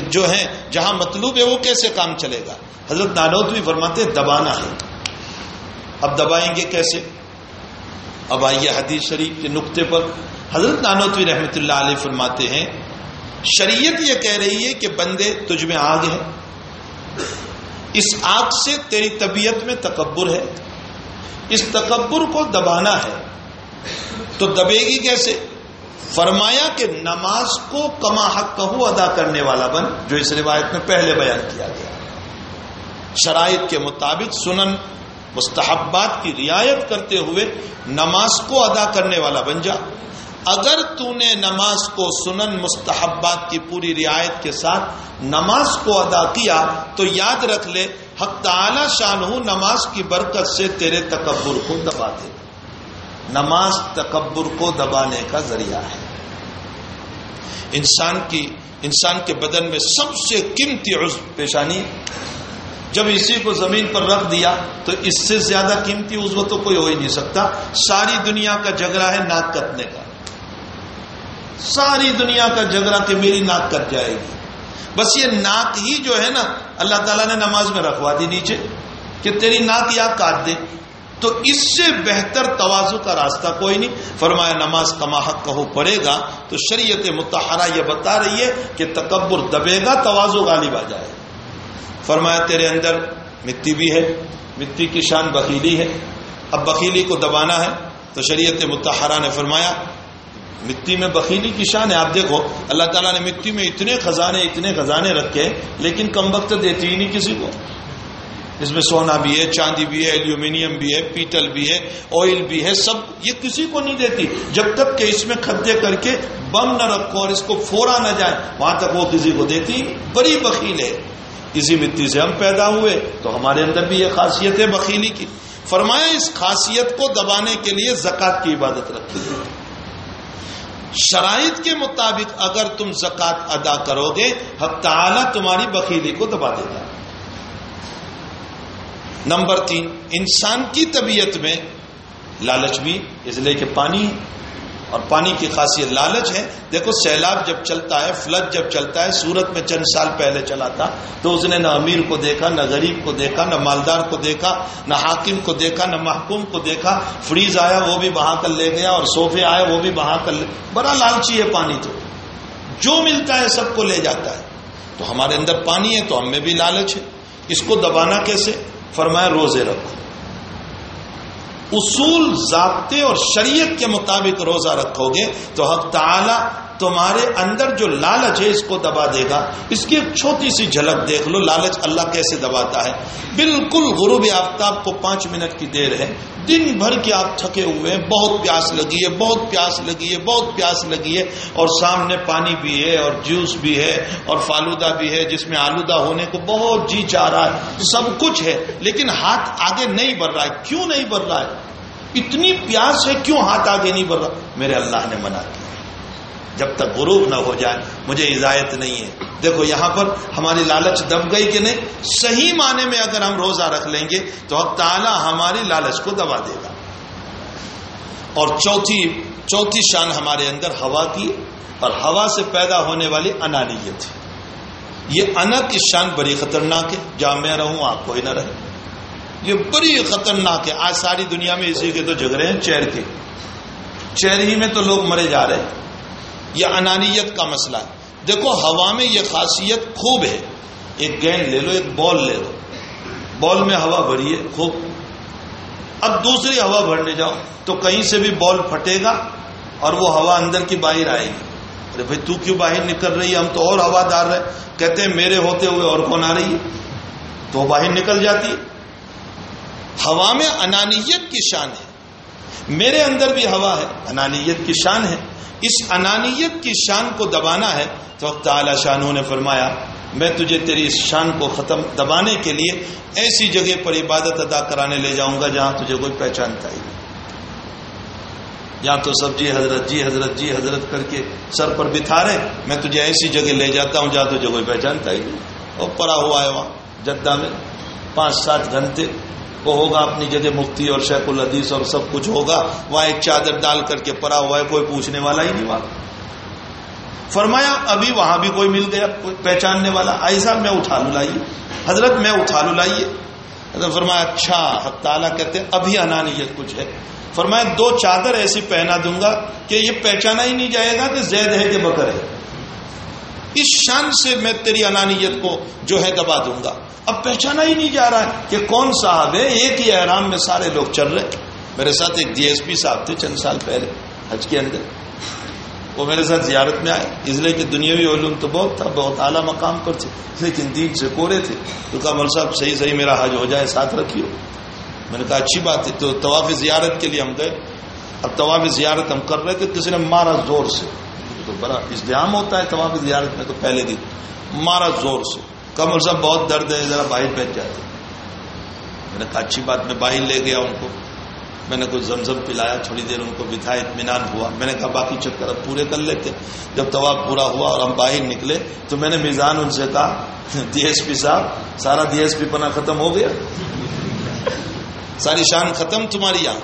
جو ہے، جہاں مطلوب ہے، وہ کیسے کام چلے گا؟ حضرت نانوت بھی فرماتے، دبانا ہے۔ اب دبائیں گے کیسے؟ اب آئیے حدیث شریف کے نقطے پر۔ حضرت نانوتوی رحمت اللہ علیہ فرماتے ہیں، شریعت یہ کہہ رہی ہے کہ بندے تجھ میں آگ ہے، اس آگ سے تیری طبیعت میں تکبر ہے، اس تکبر کو دبانا ہے۔ تو دبے گی کیسے؟ فرمایا کہ نماز کو کما حق کہو ادا کرنے والا بن، جو اس روایت میں پہلے بیان کیا گیا۔ شرائط کے مطابق سنن، مستحبات کی رعایت کرتے ہوئے نماز کو ادا کرنے والا بن جا۔ اگر تو نے نماز کو سنن، مستحبات کی پوری رعایت کے ساتھ نماز کو ادا کیا، تو یاد رکھ لے، حق تعالی شان ہوں نماز کی برکت سے تیرے تکبر کو دبا دے۔ نماز تکبر کو دبانے کا ذریعہ ہے۔ انسان کی، انسان کے بدن میں سب سے قیمتی عزو پیشانی، جب اسی کو زمین پر رکھ دیا تو اس سے زیادہ قیمتی عزو تو کوئی ہو ہی نہیں سکتا۔ ساری دنیا کا جھگڑا ہے ناک کٹنے کا۔ ساری دنیا کا جھگڑا کہ میری ناک کٹ جائے گی۔ بس یہ ناک ہی جو ہے نا، اللہ تعالیٰ نے نماز میں رکھوا دی نیچے کہ تیری ناک یا کاٹ دے۔ تو اس سے بہتر توازو کا راستہ کوئی نہیں۔ فرمایا، نماز کما حق کہو پڑے گا، تو شریعت متحرہ یہ بتا رہی ہے کہ تکبر دبے گا توازو غالب آ جائے۔ فرمایا، تیرے اندر مٹی بھی ہے، مٹی کی شان بخیلی ہے۔ اب بخیلی کو دبانا ہے، تو شریعت متحرہ نے فرمایا، مٹی میں بخیلی کی شان ہے۔ آپ دیکھو، اللہ تعالیٰ نے مٹی میں اتنے خزانے اتنے خزانے رکھے، لیکن کم وقت دیتی ہی نہیں کسی کو۔ اس میں سونا بھی ہے، چاندی بھی ہے، ایلومینیم بھی ہے، پیتل بھی ہے، آئل بھی ہے، سب یہ کسی کو نہیں دیتی۔ جب تک کہ اس میں کھدے کر کے بم نہ رکھو اور اس کو پھوڑا نہ جائے، وہاں تک وہ کسی کو دیتی۔ بڑی بخیل ہے۔ اسی مٹی سے ہم پیدا ہوئے، تو ہمارے اندر بھی یہ خاصیت ہے بخیلی کی۔ فرمایا، اس خاصیت کو دبانے کے لیے زکات کی عبادت رکھتی ہے شرائط کے مطابق اگر تم زکات ادا کرو گے، حق تعالی تمہاری بخیلی کو دبا دے گا نمبر تین، انسان کی طبیعت میں لالچ بھی اس لیے کہ پانی اور پانی کی خاصیت لالچ ہے۔ دیکھو، سیلاب جب چلتا ہے فلج جب چلتا ہے، سورت میں چند سال پہلے چلا تھا تو اس نے نہ امیر کو دیکھا، نہ غریب کو دیکھا، نہ مالدار کو دیکھا، نہ حاکم کو دیکھا، نہ محکوم کو دیکھا۔ فریز آیا، وہ بھی بہا کر لے گیا اور صوفے آئے، وہ بھی بہا کر لے بڑا لالچی ہے پانی تو۔ جو ملتا ہے، سب کو لے جاتا ہے۔ تو ہمارے اندر پانی ہے، تو ہم میں بھی لالچ ہے۔ اس کو دبانا کیسے؟ فرمایا روزے رکھو۔ اصول ضابطے اور شریعت کے مطابق روزہ رکھو گے تو حق تعالی تمہارے اندر جو لالچ ہے اس کو دبا دے گا۔ اس کی ایک چھوٹی سی جھلک دیکھ لو، لالچ اللہ کیسے دباتا ہے۔ بالکل غروب آفتاب کو پانچ منٹ کی دیر ہے۔ دن بھر کے آپ تھکے ہوئے ہیں، بہت پیاس لگی ہے، بہت پیاس لگی ہے، بہت پیاس لگی ہے۔ اور سامنے پانی بھی ہے، اور جوس بھی ہے، اور فالودہ بھی ہے، جس میں آلودہ ہونے کو بہت جی چاہ رہا ہے۔ سب کچھ ہے، لیکن ہاتھ آگے نہیں بڑھ رہا ہے۔ کیوں نہیں بڑھ رہا ہے؟ اتنی پیاس ہے، کیوں ہاتھ آگے نہیں بڑھ رہا؟ میرے اللہ نے منع کیا۔ جب تک غروب نہ ہو جائے، مجھے ہدایت نہیں ہے۔ دیکھو یہاں پر ہماری لالچ دب گئی کہ نہیں؟ صحیح معنی میں اگر ہم روزہ رکھ لیں گے تو اب تعالیٰ ہماری لالچ کو دبا دے گا۔ اور چوتھی چوتھی شان ہمارے اندر ہوا کی، اور ہوا سے پیدا ہونے والی انانیت۔ ہے یہ انا کی شان بڑی خطرناک ہے۔ جہاں میں رہوں، آپ کوئی نہ رہے۔ یہ بڑی خطرناک ہے۔ آج ساری دنیا میں اسی کے تو جھگڑے ہیں چیر کے۔ چیر ہی میں تو لوگ مرے جا رہے ہیں۔ یہ انانیت کا مسئلہ ہے۔ دیکھو، ہوا میں یہ خاصیت خوب ہے۔ ایک گیند لے لو، ایک بال لے لو۔ بال میں ہوا بھری ہے خوب۔ اب دوسری ہوا بھرنے جاؤ، تو کہیں سے بھی بال پھٹے گا اور وہ ہوا اندر کی باہر آئے گی۔ ارے بھائی، تو کیوں باہر نکل رہی ہے؟ ہم تو اور ہوا دار رہے کہتے ہیں، میرے ہوتے ہوئے اور کون آ رہی ہے؟ تو باہر نکل جاتی ہے۔ ہوا میں انانیت کی شان ہے۔ میرے اندر بھی ہوا ہے، انانیت کی شان ہے۔ اس انانیت کی شان کو دبانا ہے تو تعالی شانوں نے فرمایا، میں تجھے تیری اس شان کو ختم دبانے کے لیے ایسی جگہ پر عبادت ادا کرانے لے جاؤں گا جہاں تجھے کوئی پہچانتا ہی یا تو سب جی حضرت جی حضرت جی حضرت کر کے سر پر بٹھا رہے میں تجھے ایسی جگہ لے جاتا ہوں جہاں تجھے کوئی پہچانتا ہی نہیں۔ اور پڑا ہوا ہے وہاں، جدہ میں پانچ سات گھنٹے وہ ہوگا اپنی جگہ مفتی اور شیخ الحدیث اور سب کچھ ہوگا، وہاں ایک چادر ڈال کر کے پڑا ہوا ہے، کوئی پوچھنے والا ہی نہیں وہاں۔ فرمایا، ابھی وہاں بھی کوئی مل گیا، کوئی پہچاننے والا۔ ایسا میں اٹھا لو لائیے۔ حضرت، میں اٹھا لو لائیے۔ حضرت فرمایا اچھا حق تعالیٰ کہتے ابھی انانیت کچھ ہے۔ فرمایا، دو چادر ایسی پہنا دوں گا کہ یہ پہچانا ہی نہیں جائے گا کہ زید ہے کہ بکر ہے۔ اس شان سے میں تیری انانیت کو جو ہے دبا دوں گا۔ اب پہچانا ہی نہیں جا رہا ہے کہ کون صاحب ہے، ایک ہی احرام میں سارے لوگ چل رہے میرے ساتھ ایک ڈی ایس پی صاحب تھے چند سال پہلے، حج کے اندر۔ وہ میرے ساتھ زیارت میں آئے۔ اس لیے کہ دنیاوی علوم تو بہت تھا، بہت اعلیٰ مقام پر تھے، لیکن دین سے کورے تھے۔ تو کہا، مول صاحب، صحیح صحیح، میرا حج ہو جائے، ساتھ رکھیے۔ میں نے کہا، اچھی بات ہے۔ تو طواف زیارت کے لیے ہم گئے۔ اب طواف زیارت ہم کر رہے تھے کسی نے مارا زور سے۔ تو بڑا ازدیام ہوتا ہے طواف زیارت میں تو پہلے دن۔ مارا زور سے۔ کمر صاحب بہت درد ہے، ذرا باہر بیٹھ جاتے۔ میں نے کہا، اچھی بات، میں باہر لے گیا ان کو۔ میں نے کوئی زمزم پلایا، تھوڑی دیر ان کو بٹھایا اطمینان ہوا۔ میں نے کہا، باقی چکر اب پورے کر لیتے۔ جب طواب پورا ہوا اور ہم باہر نکلے، تو میں نے میزان ان سے کہا ڈی ایس پی صاحب، سارا ڈی ایس پی پنا ختم ہو گیا۔ ساری شان ختم تمہاری یہاں۔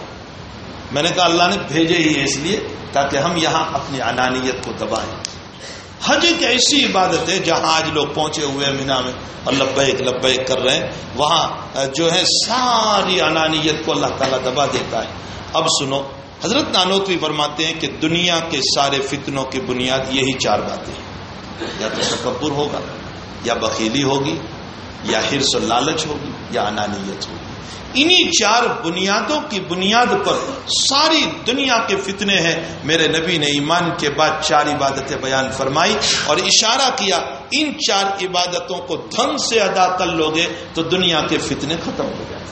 میں نے کہا، اللہ نے بھیجے ہی اس لیے تاکہ ہم یہاں اپنی انانیت کو دبائیں حج ایک ایسی عبادت ہے جہاں آج لوگ پہنچے ہوئے مینا میں اور لبیک لبیک کر رہے ہیں۔ وہاں جو ہے ساری انانیت کو اللہ تعالیٰ دبا دیتا ہے۔ اب سنو، حضرت نانوتوی فرماتے ہیں کہ دنیا کے سارے فتنوں کی بنیاد یہی چار باتیں ہیں۔ یا تو تکبر ہوگا، یا بخیلی ہوگی، یا ہرس و لالچ ہوگی، یا انانیت ہوگی۔ انہی چار بنیادوں کی بنیاد پر ساری دنیا کے فتنے ہیں۔ میرے نبی نے ایمان کے بعد چار عبادتیں بیان فرمائی اور اشارہ کیا، ان چار عبادتوں کو دھن سے ادا کر لوگے تو دنیا کے فتنے ختم ہو جائیں۔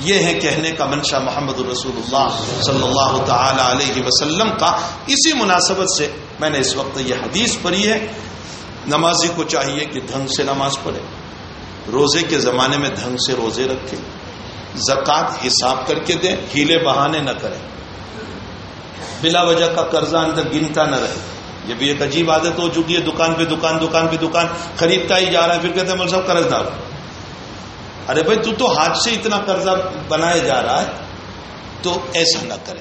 یہ ہے کہنے کا منشا محمد رسول اللہ صلی اللہ تعالی علیہ وسلم کا۔ اسی مناسبت سے میں نے اس وقت یہ حدیث پڑھی ہے، نمازی کو چاہیے کہ ڈھنگ سے نماز پڑھے، روزے کے زمانے میں ڈھنگ سے روزے رکھے۔ زکات حساب کر کے دیں، ہیلے بہانے نہ کریں۔ بلا وجہ کا قرضہ اندر گنتا نہ رہے۔ یہ بھی ایک عجیب عادت ہو چکی ہے، دکان پہ دکان دکان پہ دکان خریدتا ہی جا رہا ہے، پھر کہتے ہیں مول صاحب قرض دار ارے بھائی، تو تو ہاتھ سے اتنا قرضہ بنایا جا رہا ہے، تو ایسا نہ کرے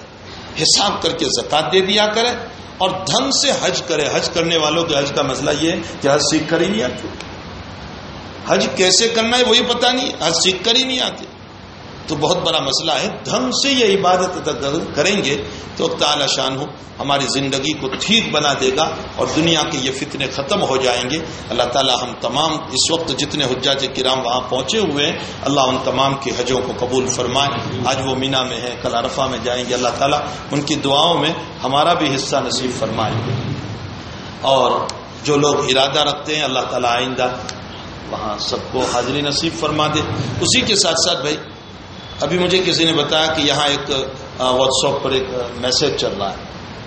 حساب کر کے زکات دے دیا کرے اور دھن سے حج کرے حج کرنے والوں کے حج کا مسئلہ یہ ہے کہ حج سیکھ کر ہی نہیں آتے۔ حج کیسے کرنا ہے، وہی پتا نہیں حج سیکھ کر ہی نہیں آتے۔ تو بہت بڑا مسئلہ ہے۔ دھن سے یہ عبادت کریں گے تو تعالی شان ہو۔ ہماری زندگی کو ٹھیک بنا دے گا اور دنیا کے یہ فتنے ختم ہو جائیں گے۔ اللہ تعالی ہم تمام اس وقت جتنے حجاج کرام وہاں پہنچے ہوئے ہیں، اللہ ان تمام کے حجوں کو قبول فرمائے۔ آج وہ مینا میں ہیں، کل عرفہ میں جائیں گے۔ اللہ تعالیٰ ان کی دعاؤں میں ہمارا بھی حصہ نصیب فرمائے۔ اور جو لوگ ارادہ رکھتے ہیں، اللہ تعالیٰ آئندہ وہاں سب کو حاضری نصیب فرما دے۔ اسی کے ساتھ ساتھ بھائی ابھی مجھے کسی نے بتایا کہ یہاں ایک واٹس ایپ پر ایک میسج چل رہا ہے۔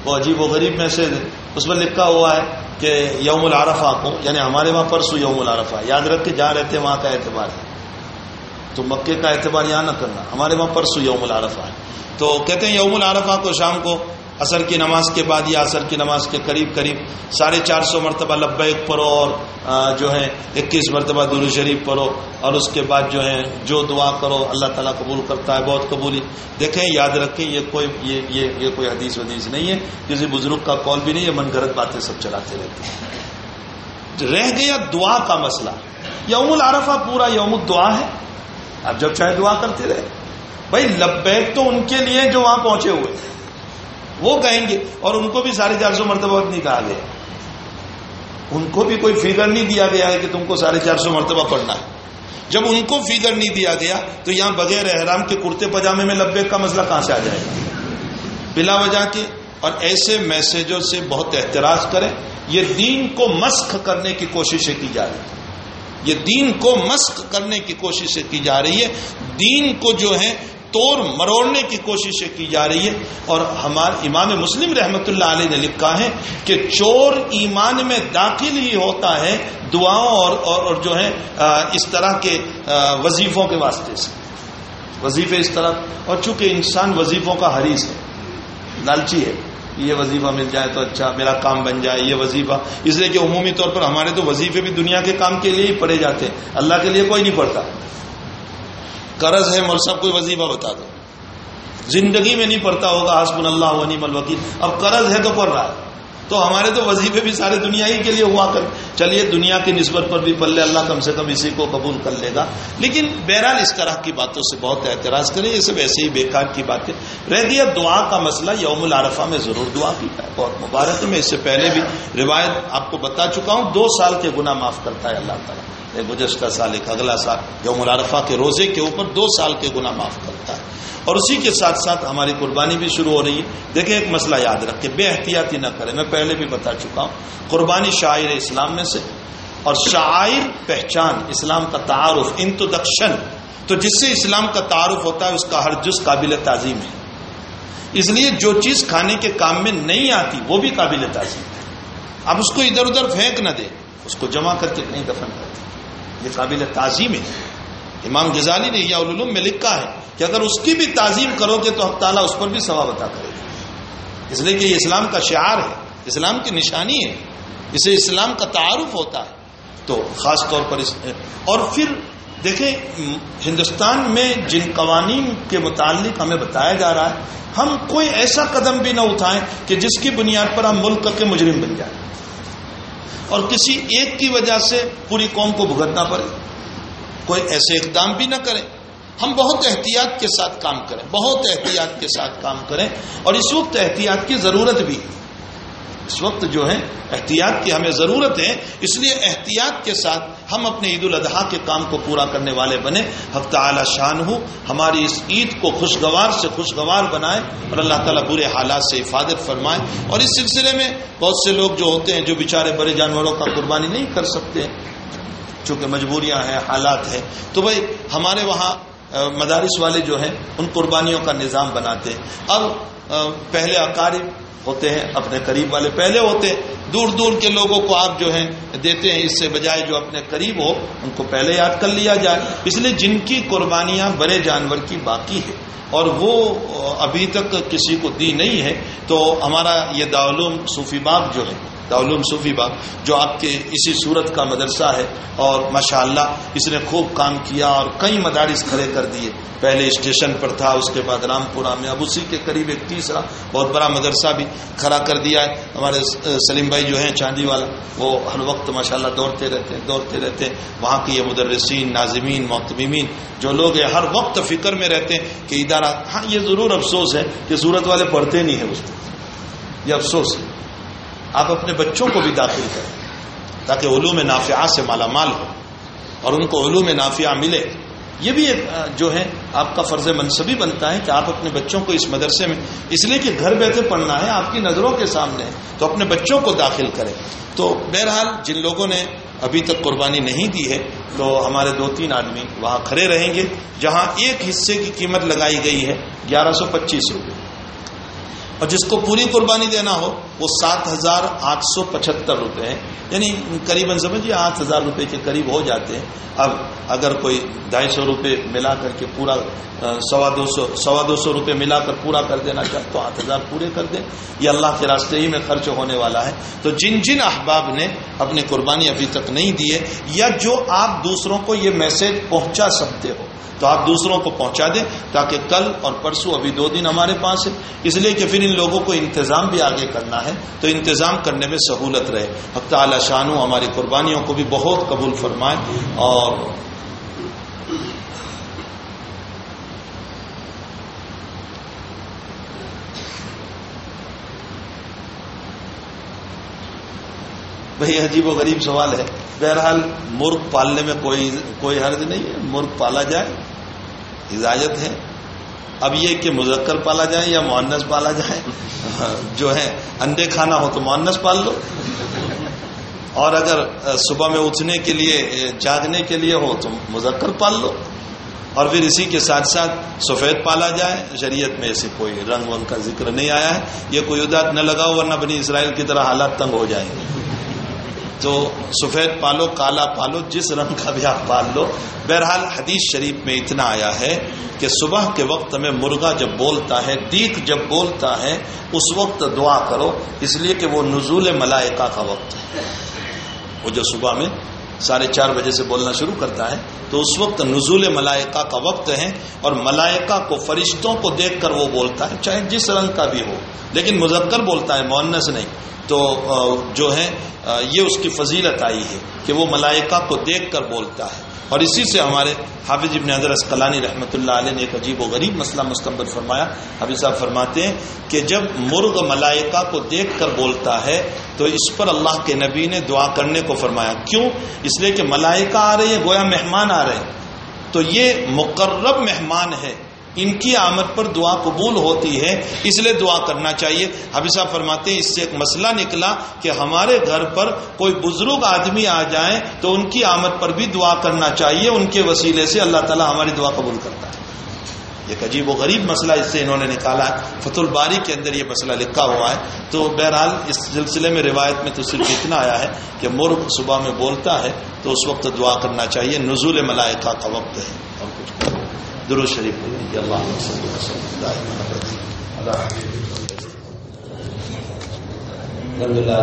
وہ عجیب و غریب میسج ہے۔ اس میں لکھا ہوا ہے کہ یوم العرفہ کو یعنی ہمارے وہاں پرسو یوم العرفہ، یاد رکھ کے جہاں رہتے ہیں وہاں کا اعتبار۔ ہے تو مکے کا اعتبار یہاں نہ کرنا، ہمارے وہاں پرسو یوم العرفہ ہے۔ تو کہتے ہیں یوم العرفہ کو، شام کو اثر کی نماز کے بعد یا اثر کی نماز کے قریب قریب ساڑھے چار سو مرتبہ لبیک پڑھو اور جو ہے اکیس مرتبہ دور شریف پڑھو اور اس کے بعد جو ہے جو دعا کرو اللہ تعالیٰ قبول کرتا ہے بہت قبولی۔ دیکھیں یاد رکھیں یہ کوئی یہ یہ, یہ کوئی حدیث ودیث نہیں ہے۔ کسی بزرگ کا کال بھی نہیں ہے من گھرت باتیں سب چلاتے رہتے ہیں۔ رہ گیا دعا کا مسئلہ۔ یوم العرفہ پورا یوم دعا ہے۔ اب جب چاہے دعا کرتے رہے۔ بھائی لبیک تو ان کے لیے جو وہاں پہنچے ہوئے۔ وہ کہیں گے اور ان کو بھی ساڑھے چار سو مرتبہ نہیں کہا گیا ان کو بھی کوئی فگر نہیں دیا گیا ہے کہ تم کو ساڑھے چار سو مرتبہ پڑھنا ہے۔ جب ان کو فگر نہیں دیا گیا تو یہاں بغیر احرام کے کرتے پجامے میں لبے کا مسئلہ کہاں سے آ جائے؟ گا بلا وجہ کے اور ایسے میسجوں سے بہت احتراج کریں۔ یہ دین کو مسخ کرنے کی کوششیں کی جا رہی ہیں۔ یہ دین کو مسخ کرنے کی کوششیں کی جا رہی ہے دین کو جو ہے توڑ مروڑنے کی کوششیں کی جا رہی ہے اور ہمارے امام مسلم رحمت اللہ علیہ نے لکھا ہے کہ چور ایمان میں داخل ہی ہوتا ہے دعاؤں اور اور, اور جو ہے اس طرح کے وظیفوں کے واسطے سے۔ وظیفے اس طرح اور چونکہ انسان وظیفوں کا حریث ہے لالچی ہے یہ وظیفہ مل جائے تو اچھا میرا کام بن جائے یہ وظیفہ۔ اس لیے کہ عمومی طور پر ہمارے تو وظیفے بھی دنیا کے کام کے لیے ہی پڑے جاتے ہیں اللہ کے لیے کوئی نہیں پڑتا قرض ہے مول سب کوئی وظیفہ بتا دو۔ زندگی میں نہیں پڑھتا ہوگا حسب اللہ ونی ملوکیل اب قرض ہے تو پڑھ رہا ہے۔ تو ہمارے تو وظیفے بھی سارے دنیا ہی کے لیے ہوا کر۔ چلیے، دنیا کی نسبت پر بھی پلے اللہ کم سے کم اسی کو قبول کر لے گا۔ لیکن بہرحال اس طرح کی باتوں سے بہت اعتراض کریں، یہ سب ایسے ہی بیکار کی باتیں۔ رہ گیا دعا کا مسئلہ، یوم العرفہ میں ضرور دعا کی ہے بہت مبارک ہے، میں اس سے پہلے بھی روایت آپ کو بتا چکا ہوں۔ دو سال کے گناہ معاف کرتا ہے اللہ تعالیٰ۔ گزشتہ سال ایک اگلا سال یوم العرفہ کے روزے کے اوپر دو سال کے گناہ معاف کرتا ہے۔ اور اسی کے ساتھ ساتھ ہماری قربانی بھی شروع ہو رہی ہے۔ دیکھیں ایک مسئلہ یاد رکھے بے احتیاطی نہ کریں۔ میں پہلے بھی بتا چکا ہوں، قربانی شاعر اسلام میں سے اور شاعر پہچان، اسلام کا تعارف انتدکشن تو جس سے اسلام کا تعارف ہوتا ہے، اس کا ہر جز قابل تعظیم ہے۔ اس لیے جو چیز کھانے کے کام میں نہیں آتی، وہ بھی قابل تعظیم ہے۔ اب اس کو ادھر ادھر پھینک نہ دے، اس کو جمع کر کے نہیں دفن کرتے یہ قابل تعظیم ہے۔ امام غزالی نے یا علوم میں لکھا ہے کہ اگر اس کی بھی تعظیم کرو گے تو حق تعالیٰ اس پر بھی ثواب عطا کرے گا۔ اس لیے کہ یہ اسلام کا شعار ہے، اسلام کی نشانی ہے۔ اسے اسلام کا تعارف ہوتا ہے۔ تو خاص طور پر اس اور پھر دیکھیں، ہندوستان میں جن قوانین کے متعلق ہمیں بتایا جا رہا ہے، ہم کوئی ایسا قدم بھی نہ اٹھائیں کہ جس کی بنیاد پر ہم ملک کے مجرم بن جائیں۔ اور کسی ایک کی وجہ سے پوری قوم کو بھگتنا پڑے۔ کوئی ایسے اقدام بھی نہ کریں ہم بہت احتیاط کے ساتھ کام کریں، بہت احتیاط کے ساتھ کام کریں اور اس وقت احتیاط کی ضرورت بھی۔ اس وقت جو ہے احتیاط کی ہمیں ضرورت ہے، اس لیے احتیاط کے ساتھ ہم اپنے عید الاضحیٰ کے کام کو پورا کرنے والے بنے حق تعالی شان ہو ہماری اس عید کو خوشگوار سے خوشگوار بنائے اور اللہ تعالیٰ برے حالات سے حفاظت فرمائے اور اس سلسلے میں بہت سے لوگ جو ہوتے ہیں جو بیچارے بڑے جانوروں کا قربانی نہیں کر سکتے، چونکہ مجبوریاں ہیں، حالات ہیں۔ تو بھائی، ہمارے وہاں مدارس والے جو ہیں، ان قربانیوں کا نظام بناتے۔ ہیں اب پہلے اقارب ہوتے ہیں، اپنے قریب والے پہلے ہوتے ہیں، دور دور کے لوگوں کو آپ جو ہیں دیتے ہیں، اس سے بجائے جو اپنے قریب ہو، ان کو پہلے یاد کر لیا جائے۔ اس لیے جن کی قربانیاں بڑے جانور کی باقی ہے اور وہ ابھی تک کسی کو دی نہیں ہے۔ تو ہمارا یہ دعلوم صوفی باغ جو ہے داعلوم صوفی باغ جو آپ کے اسی صورت کا مدرسہ ہے اور ماشاء اللہ اس نے خوب کام کیا اور کئی مدارس کھڑے کر دیے۔ پہلے اسٹیشن پر تھا، اس کے بعد رامپورہ میں اب اسی کے قریب ایک تیسرا بہت بڑا مدرسہ بھی کھڑا کر دیا ہے۔ ہمارے سلیم بھائی جو ہیں، چاندی والا، وہ ہر وقت ماشاء اللہ دوڑتے رہتے ہیں دوڑتے رہتے۔ ہیں وہاں کے یہ مدرسین، ناظمین محتمین جو لوگ ہیں، ہر وقت فکر میں رہتے ہیں کہ ادارہ ہاں یہ ضرور افسوس ہے کہ صورت والے پڑھتے نہیں ہیں اس کو۔ یہ افسوس ہے۔ آپ اپنے بچوں کو بھی داخل کریں تاکہ علوم نافعہ سے مالا مال ہو اور ان کو علوم نافعہ ملے۔ یہ بھی ایک جو ہے، آپ کا فرض منصبی بنتا ہے کہ آپ اپنے بچوں کو اس مدرسے میں، اس لیے کہ گھر بیٹھے پڑھنا ہے، آپ کی نظروں کے سامنے تو اپنے بچوں کو داخل کریں۔ تو بہرحال، جن لوگوں نے ابھی تک قربانی نہیں دی ہے، تو ہمارے دو تین آدمی وہاں کھڑے رہیں گے، جہاں ایک حصے کی قیمت لگائی گئی ہے، گیارہ سو پچیس روپے۔ اور جس کو پوری قربانی دینا ہو، وہ سات ہزار آٹھ سو پچہتر روپے ہیں۔ یعنی قریب سمجھیے، آٹھ ہزار روپے کے قریب ہو جاتے ہیں۔ اب اگر کوئی ڈھائی سو روپے ملا کر کے پورا سوا دو سو، سوا دو سو روپے ملا کر پورا کر دینا چاہے تو آٹھ ہزار پورے کر دیں۔ یہ اللہ کے راستے ہی میں خرچ ہونے والا ہے۔ تو جن جن احباب نے اپنی قربانی ابھی تک نہیں دی ہے، یا جو آپ دوسروں کو یہ میسج پہنچا سکتے ہو تو آپ دوسروں کو پہنچا دیں تاکہ کل اور پرسوں ابھی دو دن ہمارے پاس ہے۔ اس لیے کہ پھر ان لوگوں کو انتظام بھی آگے کرنا ہے۔ تو انتظام کرنے میں سہولت رہے۔ حق تعالی شانو ہماری قربانیوں کو بھی بہت قبول فرمائے اور بھائی، عجیب و غریب سوال ہے۔ بہرحال، مرغ پالنے میں کوئی کوئی حرض نہیں ہے۔ مرغ پالا جائے۔ اجازت ہے۔ اب یہ کہ مذکر پالا جائے یا معنس پالا جائے، جو ہے انڈے کھانا ہو تو معنس پال لو۔ اور اگر صبح میں اٹھنے کے لیے، جاگنے کے لیے ہو تو مذکر پال لو۔ اور پھر اسی کے ساتھ ساتھ سفید پالا جائے۔ شریعت میں ایسے کوئی رنگ ونگ کا ذکر نہیں آیا ہے۔ یہ کوئی ادات نہ لگاؤ ورنہ بنی اسرائیل کی طرح حالات تنگ ہو جائیں گے۔ تو سفید پالو، کالا پالو، جس رنگ کا بھی آپ پال لو۔ بہرحال حدیث شریف میں اتنا آیا ہے کہ صبح کے وقت میں مرغا جب بولتا ہے، دیکھ جب بولتا ہے، اس وقت دعا کرو۔ اس لیے کہ وہ نزول ملائکہ کا وقت ہے۔ وہ جو صبح میں ساڑھے چار بجے سے بولنا شروع کرتا ہے، تو اس وقت نزول ملائکہ کا وقت ہے اور ملائکہ کو، فرشتوں کو دیکھ کر وہ بولتا ہے، چاہے جس رنگ کا بھی ہو۔ لیکن مذکر بولتا ہے مونس نہیں۔ تو جو ہے یہ اس کی فضیلت آئی ہے کہ وہ ملائکہ کو دیکھ کر بولتا ہے۔ اور اسی سے ہمارے حافظ ابن حضرت کلانی رحمۃ اللہ علیہ نے ایک عجیب و غریب مسئلہ مستقبل فرمایا۔ حافظ صاحب فرماتے ہیں کہ جب مرغ ملائکہ کو دیکھ کر بولتا ہے تو اس پر اللہ کے نبی نے دعا کرنے کو فرمایا۔ کیوں؟ اس لیے کہ ملائکہ آ رہے ہیں، گویا مہمان آ رہے ہیں۔ تو یہ مقرب مہمان ہے۔ ان کی آمد پر دعا قبول ہوتی ہے، اس لیے دعا کرنا چاہیے۔ حبی صاحب فرماتے ہیں، اس سے ایک مسئلہ نکلا کہ ہمارے گھر پر کوئی بزرگ آدمی آ جائیں تو ان کی آمد پر بھی دعا کرنا چاہیے۔ ان کے وسیلے سے اللہ تعالیٰ ہماری دعا قبول کرتا ہے۔ ایک عجیب و غریب مسئلہ اس سے انہوں نے نکالا ہے۔ فت الباری کے اندر یہ مسئلہ لکھا ہوا ہے۔ تو بہرحال اس سلسلے میں روایت میں تو صرف اتنا آیا ہے کہ مرغ صبح میں بولتا ہے تو اس وقت دعا کرنا چاہیے۔ نزول ملائکہ کا وقت ہے۔ اور کچھ درود شریف دی الله صلی الله علیه وسلم